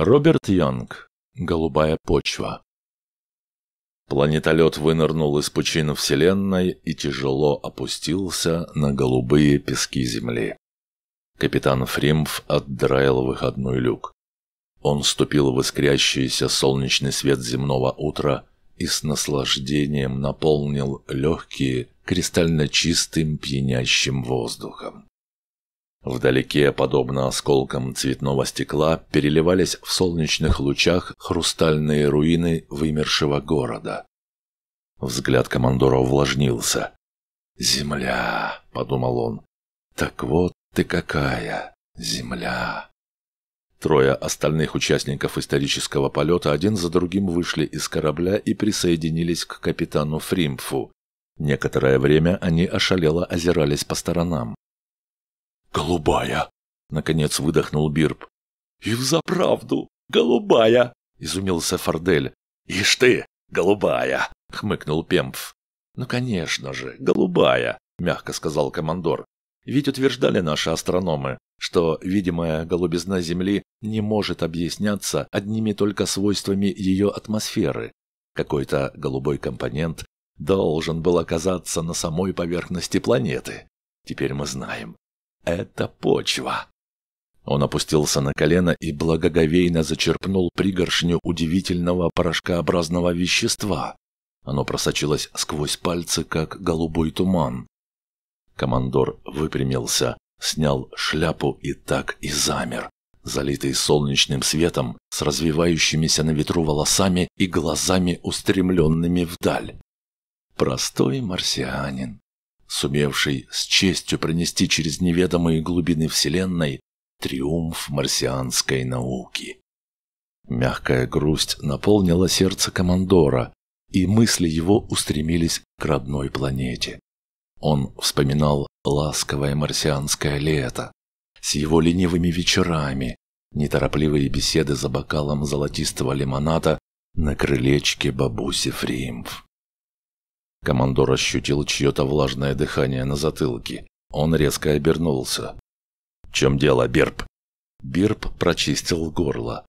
Роберт Янг. Голубая почва. Планетолет вынырнул из пучин Вселенной и тяжело опустился на голубые пески Земли. Капитан Фримф отдраил выходной люк. Он ступил в искрящийся солнечный свет земного утра и с наслаждением наполнил легкие кристально чистым пьянящим воздухом. Вдалеке, подобно осколкам цветного стекла, переливались в солнечных лучах хрустальные руины вымершего города. Взгляд командора увлажнился. «Земля!» — подумал он. «Так вот ты какая! Земля!» Трое остальных участников исторического полета один за другим вышли из корабля и присоединились к капитану Фримфу. Некоторое время они ошалело озирались по сторонам. «Голубая!» — наконец выдохнул Бирб. «И взаправду, голубая!» — изумился Фордель. «Ишь ты, голубая!» — хмыкнул Пемпф. «Ну, конечно же, голубая!» — мягко сказал командор. «Ведь утверждали наши астрономы, что видимая голубизна Земли не может объясняться одними только свойствами ее атмосферы. Какой-то голубой компонент должен был оказаться на самой поверхности планеты. Теперь мы знаем, это почва. Он опустился на колено и благоговейно зачерпнул пригоршню удивительного порошкообразного вещества. Оно просочилось сквозь пальцы, как голубой туман. Командор выпрямился, снял шляпу и так и замер, залитый солнечным светом, с развивающимися на ветру волосами и глазами, устремленными вдаль. Простой марсианин, сумевший с честью пронести через неведомые глубины Вселенной триумф марсианской науки. Мягкая грусть наполнила сердце командора, и мысли его устремились к родной планете. Он вспоминал ласковое марсианское лето с его ленивыми вечерами, неторопливые беседы за бокалом золотистого лимонада на крылечке бабуси Фримф. Командор ощутил чье-то влажное дыхание на затылке. Он резко обернулся. «В чем дело, Бирб?» Бирб прочистил горло.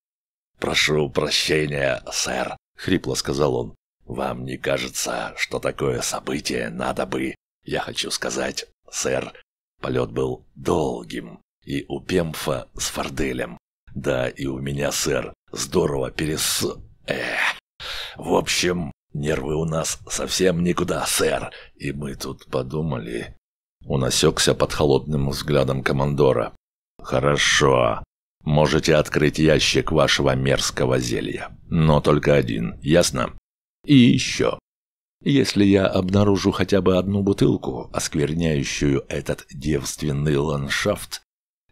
«Прошу прощения, сэр», — хрипло сказал он. «Вам не кажется, что такое событие надо бы...» «Я хочу сказать, сэр, полет был долгим, и у Пемфа с Форделем. Да, и у меня, сэр, здорово перес... Эх... В общем, Нервы у нас совсем никуда, сэр. И мы тут подумали...» Он осекся под холодным взглядом командора. «Хорошо. Можете открыть ящик вашего мерзкого зелья. Но только один, ясно? И еще. Если я обнаружу хотя бы одну бутылку, оскверняющую этот девственный ландшафт,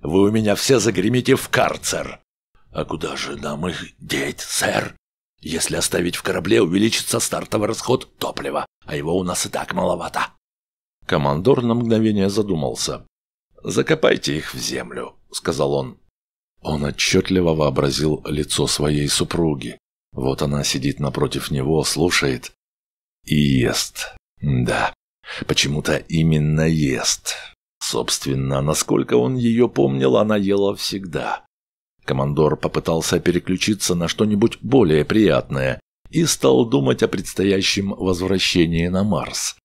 вы у меня все загремите в карцер. А куда же нам их деть, сэр? Если оставить в корабле, увеличится стартовый расход топлива, а его у нас и так маловато. Командор на мгновение задумался. «Закопайте их в землю», — сказал он. Он отчетливо вообразил лицо своей супруги. Вот она сидит напротив него, слушает и ест. Да, почему-то именно ест. Собственно, насколько он ее помнил, она ела всегда. Командор попытался переключиться на что-нибудь более приятное и стал думать о предстоящем возвращении на Марс.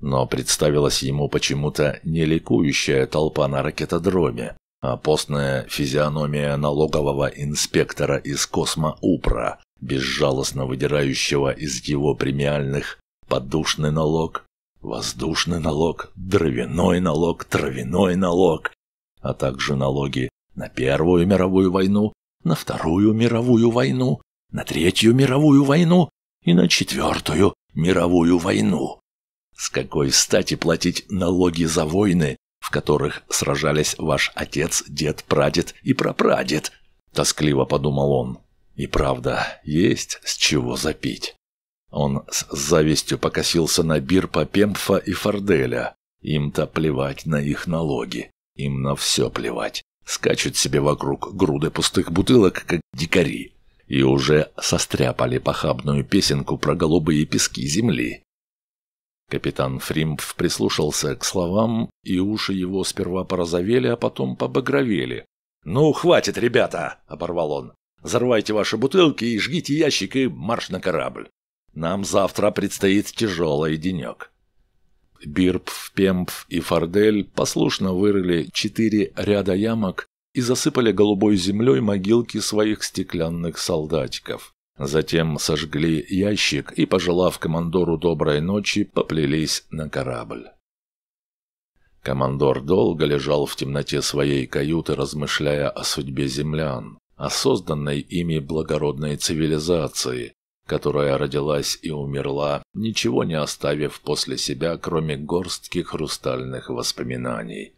Но представилась ему почему-то не ликующая толпа на ракетодроме, а постная физиономия налогового инспектора из Космо-Упра, безжалостно выдирающего из его премиальных подушный налог, воздушный налог, дровяной налог, травяной налог, а также налоги на Первую мировую войну, на Вторую мировую войну, на Третью мировую войну и на Четвертую мировую войну. С какой стати платить налоги за войны, в которых сражались ваш отец, дед, прадед и прапрадед? Тоскливо подумал он. И правда, есть с чего запить. Он с завистью покосился на Бирпа, Пемпфа и Форделя. Им-то плевать на их налоги. Им на все плевать скачут себе вокруг груды пустых бутылок, как дикари, и уже состряпали похабную песенку про голубые пески земли. Капитан Фримпф прислушался к словам, и уши его сперва порозовели, а потом побагровели. «Ну, хватит, ребята!» — оборвал он. Зарывайте ваши бутылки и жгите ящик и марш на корабль. Нам завтра предстоит тяжелый денек». Бирп, Пемп и Фордель послушно вырыли четыре ряда ямок и засыпали голубой землей могилки своих стеклянных солдатиков. Затем сожгли ящик и, пожелав командору доброй ночи, поплелись на корабль. Командор долго лежал в темноте своей каюты, размышляя о судьбе землян, о созданной ими благородной цивилизации, которая родилась и умерла, ничего не оставив после себя, кроме горстки хрустальных воспоминаний.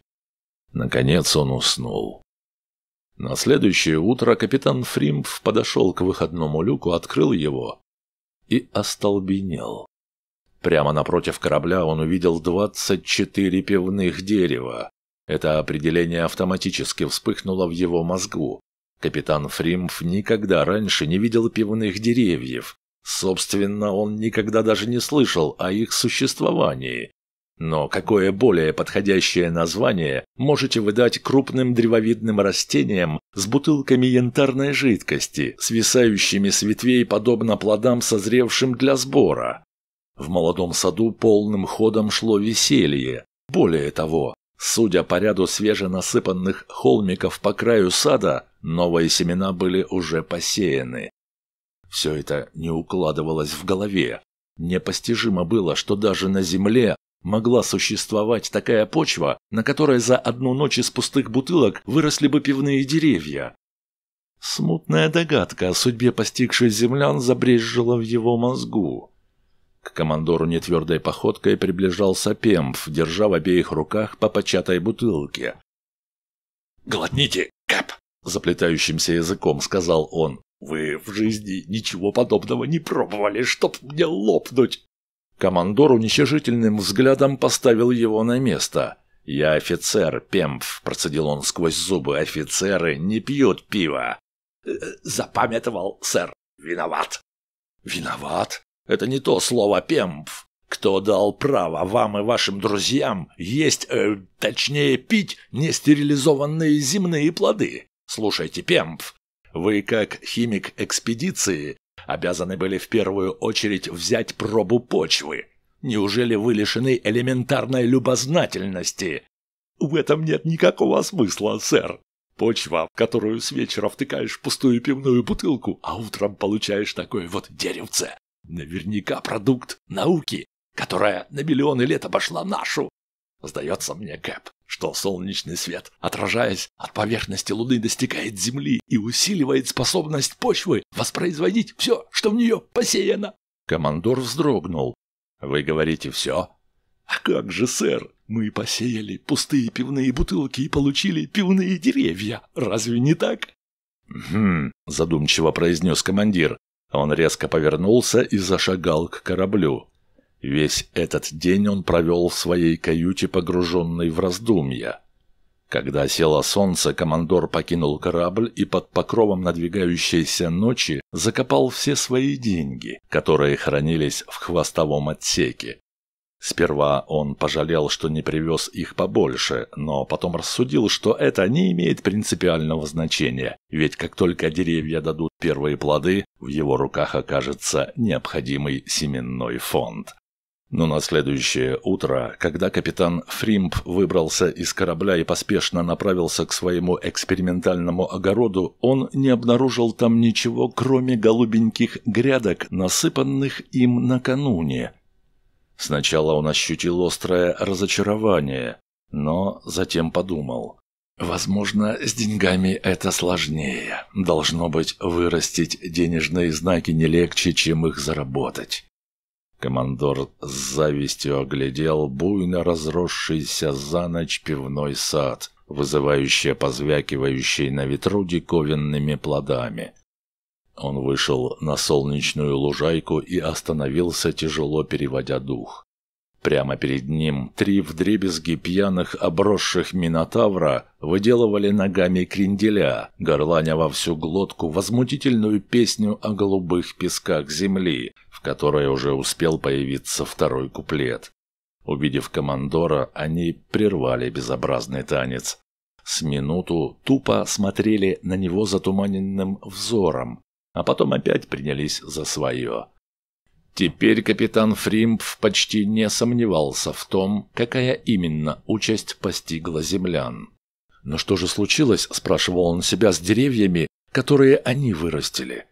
Наконец он уснул. На следующее утро капитан Фримф подошел к выходному люку, открыл его и остолбенел. Прямо напротив корабля он увидел 24 пивных дерева. Это определение автоматически вспыхнуло в его мозгу. Капитан Фримф никогда раньше не видел пивных деревьев. Собственно, он никогда даже не слышал о их существовании. Но какое более подходящее название можете вы дать крупным древовидным растениям с бутылками янтарной жидкости, свисающими с ветвей подобно плодам, созревшим для сбора? В молодом саду полным ходом шло веселье. Более того, судя по ряду свеженасыпанных холмиков по краю сада, новые семена были уже посеяны. Все это не укладывалось в голове. Непостижимо было, что даже на земле могла существовать такая почва, на которой за одну ночь из пустых бутылок выросли бы пивные деревья. Смутная догадка о судьбе постигшей землян забрезжила в его мозгу. Командору нетвердой походкой приближался Пемф, держа в обеих руках по початой бутылке. «Глотните, Кэп!» – заплетающимся языком сказал он. «Вы в жизни ничего подобного не пробовали, чтоб мне лопнуть!» Командор уничижительным взглядом поставил его на место. «Я офицер, Пемф», – процедил он сквозь зубы. «Офицеры не пьют пиво». «Э, «Запамятовал, сэр. Виноват». «Виноват? Это не то слово, Пемф. Кто дал право вам и вашим друзьям есть, э, точнее пить, нестерилизованные земные плоды? Слушайте, Пемф, вы, как химик экспедиции, обязаны были в первую очередь взять пробу почвы. Неужели вы лишены элементарной любознательности? В этом нет никакого смысла, сэр. Почва, в которую с вечера втыкаешь пустую пивную бутылку, а утром получаешь такое вот деревце. Наверняка продукт науки, которая на миллионы лет обошла нашу. Сдается мне, Кэп, что солнечный свет, отражаясь от поверхности Луны, достигает Земли и усиливает способность почвы воспроизводить все, что в нее посеяно. Командор вздрогнул. «Вы говорите все?» «А как же, сэр, мы посеяли пустые пивные бутылки и получили пивные деревья. Разве не так?» «Хм», — задумчиво произнес командир. Он резко повернулся и зашагал к кораблю. Весь этот день он провел в своей каюте, погруженный в раздумья. Когда село солнце, командор покинул корабль и под покровом надвигающейся ночи закопал все свои деньги, которые хранились в хвостовом отсеке. Сперва он пожалел, что не привез их побольше, но потом рассудил, что это не имеет принципиального значения, ведь как только деревья дадут первые плоды, в его руках окажется необходимый семенной фонд. Но на следующее утро, когда капитан Фримп выбрался из корабля и поспешно направился к своему экспериментальному огороду, он не обнаружил там ничего, кроме голубеньких грядок, насыпанных им накануне. Сначала он ощутил острое разочарование, но затем подумал. Возможно, с деньгами это сложнее. Должно быть, вырастить денежные знаки не легче, чем их заработать. Командор с завистью оглядел буйно разросшийся за ночь пивной сад, вызывающий позвякивающий на ветру диковинными плодами. Он вышел на солнечную лужайку и остановился, тяжело переводя дух. Прямо перед ним три вдребезги пьяных обросших минотавра выделывали ногами кренделя, горланя во всю глотку возмутительную песню о голубых песках земли, в которой уже успел появиться второй куплет. Увидев командора, они прервали безобразный танец. С минуту тупо смотрели на него затуманенным взором, а потом опять принялись за свое. Теперь капитан Фримпф почти не сомневался в том, какая именно участь постигла землян. «Но что же случилось?» – спрашивал он себя с деревьями, которые они вырастили.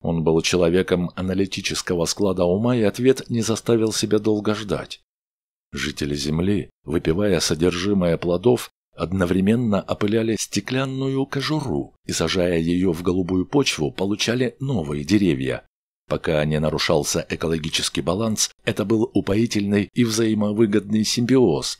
Он был человеком аналитического склада ума, и ответ не заставил себя долго ждать. Жители Земли, выпивая содержимое плодов, одновременно опыляли стеклянную кожуру и, сажая ее в голубую почву, получали новые деревья. Пока не нарушался экологический баланс, это был упоительный и взаимовыгодный симбиоз.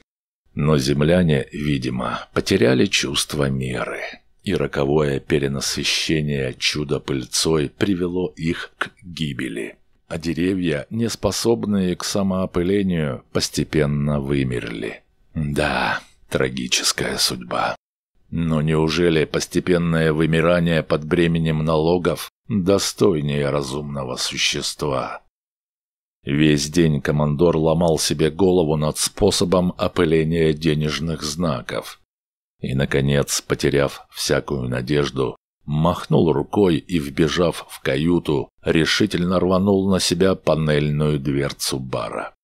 Но земляне, видимо, потеряли чувство меры и роковое перенасыщение чудо-пыльцой привело их к гибели. А деревья, не способные к самоопылению, постепенно вымерли. Да, трагическая судьба. Но неужели постепенное вымирание под бременем налогов достойнее разумного существа? Весь день командор ломал себе голову над способом опыления денежных знаков. И, наконец, потеряв всякую надежду, махнул рукой и, вбежав в каюту, решительно рванул на себя панельную дверцу бара.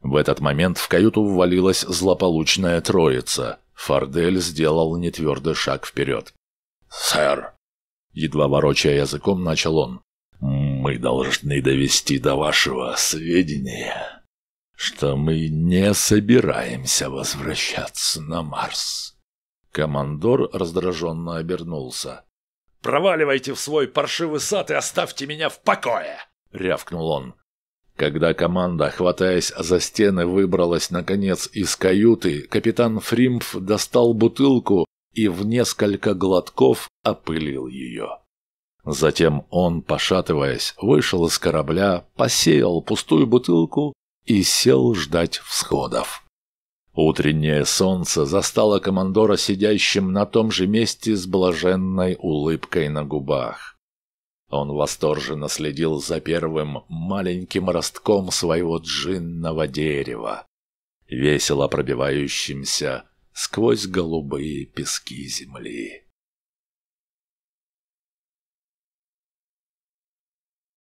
В этот момент в каюту ввалилась злополучная троица. Фардель сделал нетвердый шаг вперед. «Сэр!» Едва ворочая языком, начал он. «Мы должны довести до вашего сведения, что мы не собираемся возвращаться на Марс». Командор раздраженно обернулся. «Проваливайте в свой паршивый сад и оставьте меня в покое!» — рявкнул он. Когда команда, хватаясь за стены, выбралась, наконец, из каюты, капитан Фримф достал бутылку и в несколько глотков опылил ее. Затем он, пошатываясь, вышел из корабля, посеял пустую бутылку и сел ждать всходов. Утреннее солнце застало командора сидящим на том же месте с блаженной улыбкой на губах. Он восторженно следил за первым маленьким ростком своего джинного дерева, весело пробивающимся сквозь голубые пески земли.